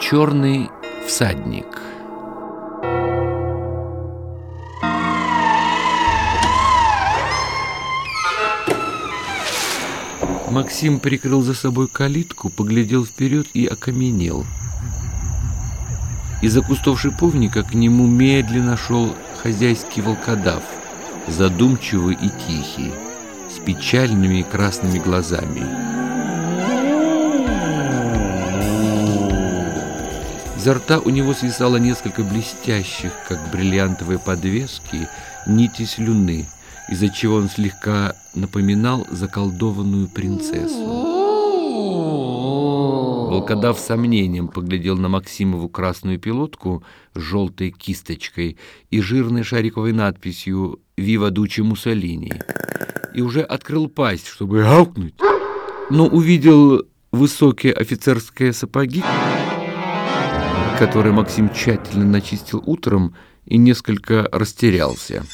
Черный всадник Максим прикрыл за собой калитку, поглядел вперед и окаменел. Из-за кустов шиповника к нему медленно шел хозяйский волкодав, задумчивый и тихий, с печальными красными глазами. Изо рта у него свисало несколько блестящих, как бриллиантовые подвески, нити слюны, из-за чего он слегка напоминал заколдованную принцессу. Волкодав сомнением поглядел на Максимову красную пилотку с желтой кисточкой и жирной шариковой надписью «Вива Дучи Муссолини» и уже открыл пасть, чтобы аукнуть, но увидел высокие офицерские сапоги, которые Максим тщательно начистил утром и несколько растерялся.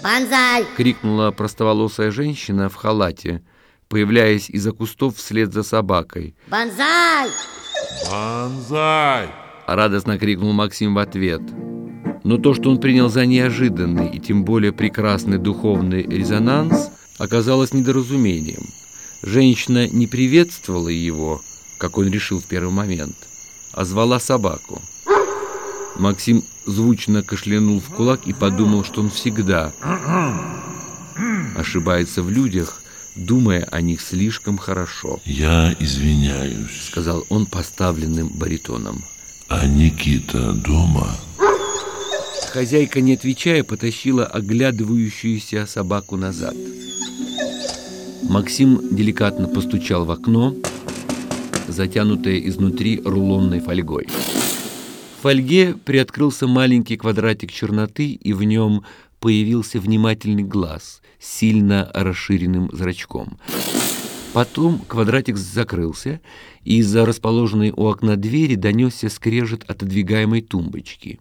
«Бонзай!» — крикнула простоволосая женщина в халате, появляясь из-за кустов вслед за собакой. «Бонзай!» «Бонзай!» — радостно крикнул Максим в ответ. Но то, что он принял за неожиданный и тем более прекрасный духовный резонанс, оказалось недоразумением. Женщина не приветствовала его, как он решил в первый момент, а звала собаку. Максим звучно кашлянул в кулак и подумал, что он всегда ошибается в людях, думая о них слишком хорошо. «Я извиняюсь», — сказал он поставленным баритоном. «А Никита дома?» Хозяйка, не отвечая, потащила оглядывающуюся собаку назад. Максим деликатно постучал в окно, затянутое изнутри рулонной фольгой. В фольге приоткрылся маленький квадратик черноты, и в нем появился внимательный глаз с сильно расширенным зрачком. Потом квадратик закрылся, и из-за расположенной у окна двери донесся скрежет отодвигаемой тумбочки.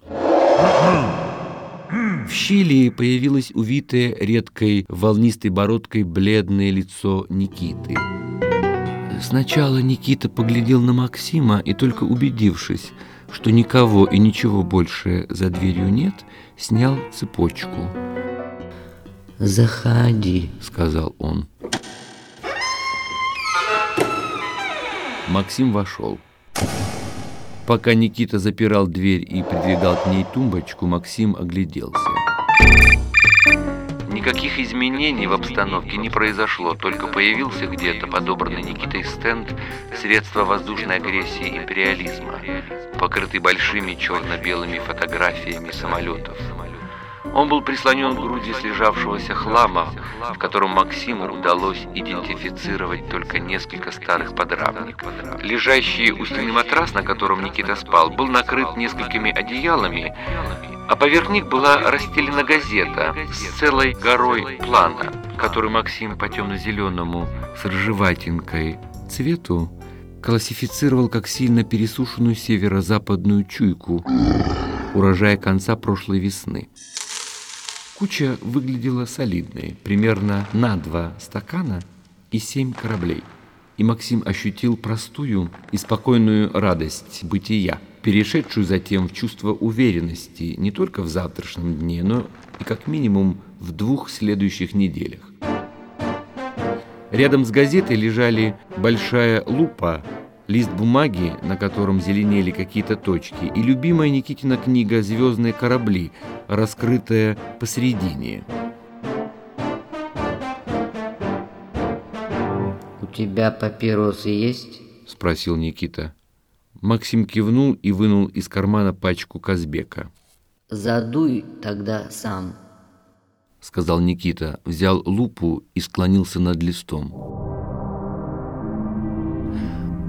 В щели появилось увитое редкой волнистой бородкой бледное лицо Никиты. Сначала Никита поглядел на Максима и только убедившись, что никого и ничего больше за дверью нет, снял цепочку. «Заходи», — сказал он. Максим вошел. Пока Никита запирал дверь и придвигал к ней тумбочку, Максим огляделся. Никаких изменений в обстановке не произошло, только появился где-то подобранный Никитой стенд средства воздушной агрессии империализма, покрытый большими черно-белыми фотографиями самолетов. Он был прислонен к груди слежавшегося хлама, в котором Максиму удалось идентифицировать только несколько старых подрамников. Лежащий у стены матрас, на котором Никита спал, был накрыт несколькими одеялами, а поверх них была расстелена газета с целой горой плана, который Максим по темно-зеленому с ржеватинкой цвету классифицировал как сильно пересушенную северо-западную чуйку урожая конца прошлой весны. Куча выглядела солидной, примерно на два стакана и семь кораблей. И Максим ощутил простую и спокойную радость бытия, перешедшую затем в чувство уверенности не только в завтрашнем дне, но и как минимум в двух следующих неделях. Рядом с газетой лежали большая лупа лист бумаги, на котором зеленели какие-то точки, и любимая Никитина книга «Звездные корабли», раскрытая посередине. «У тебя папиросы есть?» – спросил Никита. Максим кивнул и вынул из кармана пачку Казбека. «Задуй тогда сам», – сказал Никита, взял лупу и склонился над листом.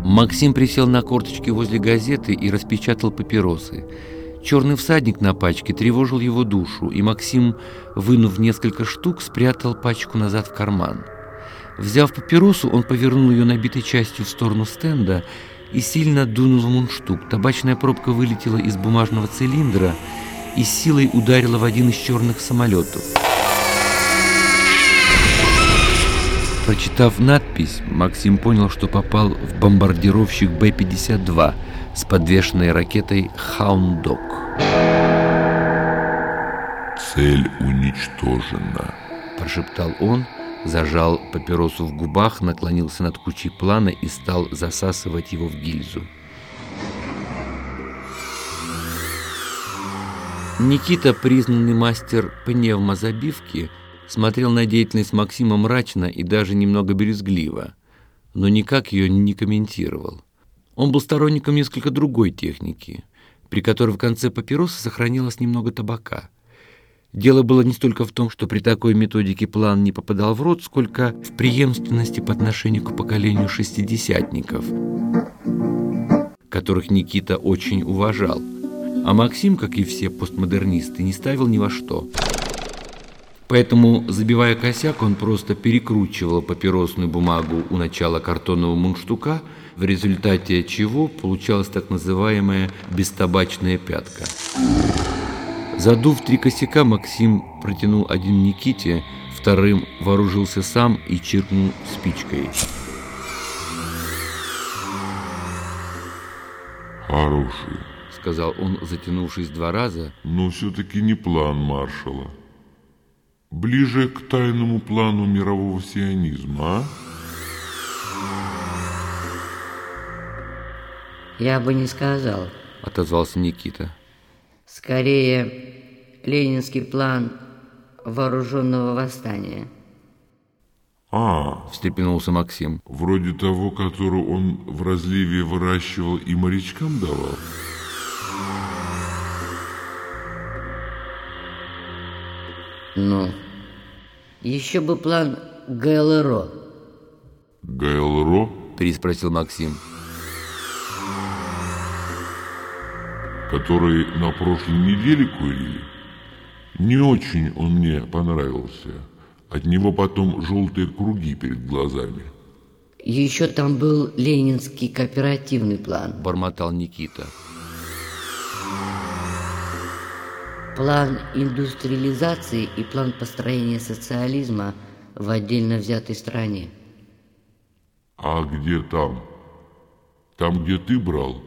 Максим присел на корточки возле газеты и распечатал папиросы. Черный всадник на пачке тревожил его душу, и Максим, вынув несколько штук, спрятал пачку назад в карман. Взяв папиросу, он повернул ее набитой частью в сторону стенда и сильно дунул в мундштук. Табачная пробка вылетела из бумажного цилиндра и силой ударила в один из черных самолетов. Прочитав надпись, Максим понял, что попал в бомбардировщик Б-52 с подвешенной ракетой «Хаундок». Цель уничтожена. Прошептал он, зажал папиросу в губах, наклонился над кучей плана и стал засасывать его в гильзу. Никита, признанный мастер пневмозабивки, смотрел на деятельность Максима мрачно и даже немного брезгливо, но никак ее не комментировал. Он был сторонником несколько другой техники, при которой в конце папиросы сохранилось немного табака. Дело было не столько в том, что при такой методике план не попадал в рот, сколько в преемственности по отношению к поколению шестидесятников, которых Никита очень уважал – а Максим, как и все постмодернисты, не ставил ни во что. Поэтому, забивая косяк, он просто перекручивал папиросную бумагу у начала картонного мундштука, в результате чего получалась так называемая бестабачная пятка. Задув три косяка, Максим протянул один Никите, вторым вооружился сам и чиркнул спичкой. Хороший сказал он, затянувшись два раза. Но все-таки не план маршала. Ближе к тайному плану мирового сионизма, а? Я бы не сказал. Отозвался Никита. Скорее, ленинский план вооруженного восстания. А, встрепенулся Максим. Вроде того, который он в разливе выращивал и морячкам давал. Ну, еще бы план ГЛРО. ГЛРО? Переспросил Максим. Который на прошлой неделе курили? Не очень он мне понравился. От него потом желтые круги перед глазами. Еще там был ленинский кооперативный план. Бормотал Никита. План индустриализации и план построения социализма в отдельно взятой стране. А где там? Там, где ты брал?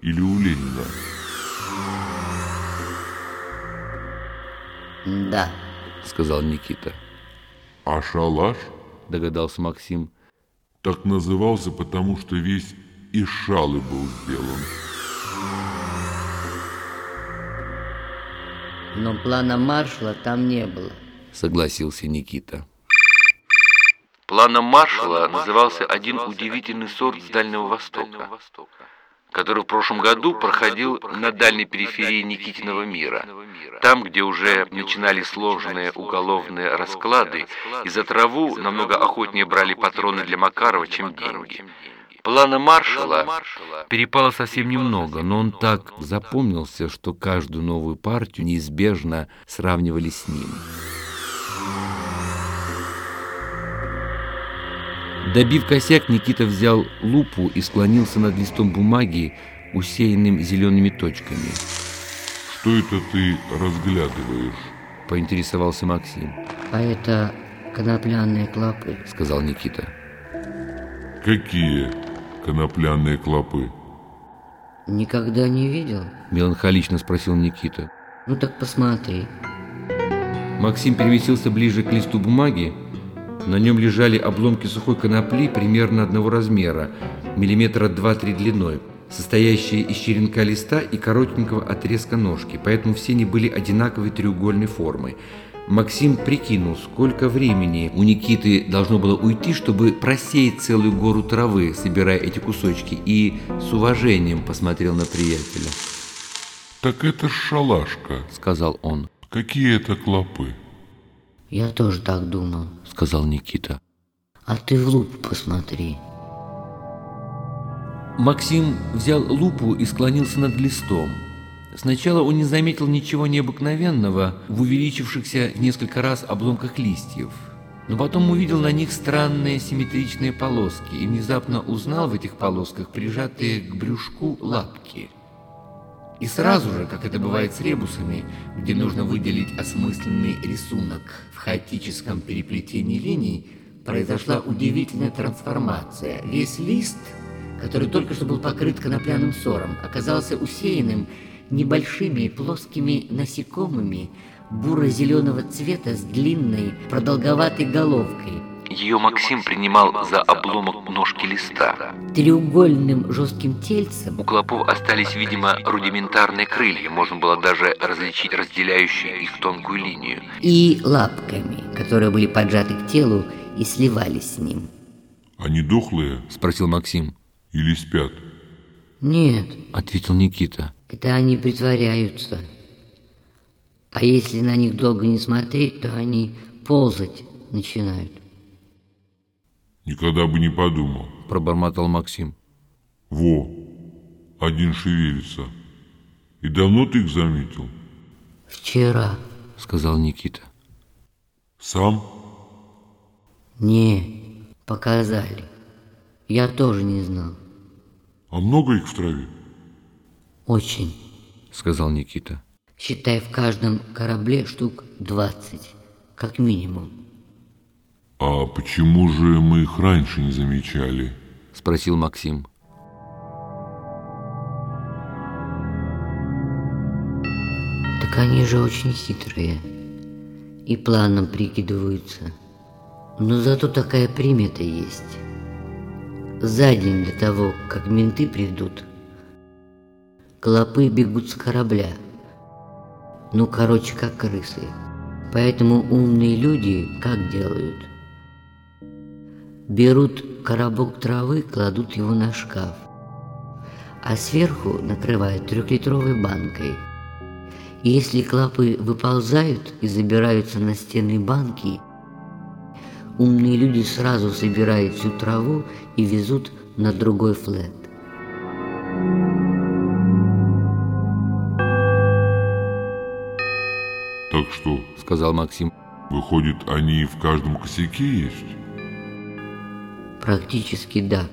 Или у Ленина? Да, сказал Никита. А шалаш? Догадался Максим. Так назывался, потому что весь из шалы был сделан. Но плана маршала там не было. Согласился Никита. Планом маршала назывался один удивительный сорт с Дальнего Востока, который в прошлом году проходил на дальней периферии Никитиного мира, там, где уже начинали сложные уголовные расклады, и за траву намного охотнее брали патроны для Макарова, чем деньги. Плана маршала перепало совсем немного, но он так запомнился, что каждую новую партию неизбежно сравнивали с ним. Добив косяк, Никита взял лупу и склонился над листом бумаги, усеянным зелеными точками. «Что это ты разглядываешь?» – поинтересовался Максим. «А это конопляные клопы», – сказал Никита. «Какие?» Конопляные клопы. Никогда не видел? Меланхолично спросил Никита. Ну так посмотри. Максим переместился ближе к листу бумаги. На нем лежали обломки сухой конопли примерно одного размера, миллиметра два-три длиной, состоящие из черенка листа и коротенького отрезка ножки, поэтому все они были одинаковой треугольной формы. Максим прикинул, сколько времени у Никиты должно было уйти, чтобы просеять целую гору травы, собирая эти кусочки, и с уважением посмотрел на приятеля. «Так это шалашка», — сказал он. «Какие это клопы?» «Я тоже так думал», — сказал Никита. «А ты в лупу посмотри». Максим взял лупу и склонился над листом. Сначала он не заметил ничего необыкновенного в увеличившихся несколько раз обломках листьев, но потом увидел на них странные симметричные полоски и внезапно узнал в этих полосках прижатые к брюшку лапки. И сразу же, как это бывает с ребусами, где нужно выделить осмысленный рисунок в хаотическом переплетении линий, произошла удивительная трансформация. Весь лист, который только что был покрыт конопляным сором, оказался усеянным небольшими плоскими насекомыми буро-зеленого цвета с длинной продолговатой головкой. Ее Максим принимал за обломок ножки листа. Треугольным жестким тельцем У клопов остались, видимо, рудиментарные крылья. Можно было даже различить разделяющую их тонкую линию. и лапками, которые были поджаты к телу и сливались с ним. Они дохлые Спросил Максим. или спят? Нет, Ответил Никита. это они притворяются. А если на них долго не смотреть, то они ползать начинают. Никогда бы не подумал. Пробормотал Максим. Во, один шевелится. И давно ты их заметил? Вчера. Сказал Никита. Сам? Не, показали. Я тоже не знал. А много их в траве? Очень. Сказал Никита. Считай, в каждом корабле штук 20, как минимум. А почему же мы их раньше не замечали? Спросил Максим. Так они же очень хитрые. И планом прикидываются. Но зато такая примета есть. За день до того, как менты придут, клопы бегут с корабля. Ну, короче, как крысы. Поэтому умные люди как делают? Берут коробок травы, кладут его на шкаф, а сверху накрывают трехлитровой банкой. И если клопы выползают и забираются на стены банки, умные люди сразу собирают всю траву и везут на другой флет. Так что, Сказал Максим. выходит, они в каждом косяке есть? Практически да.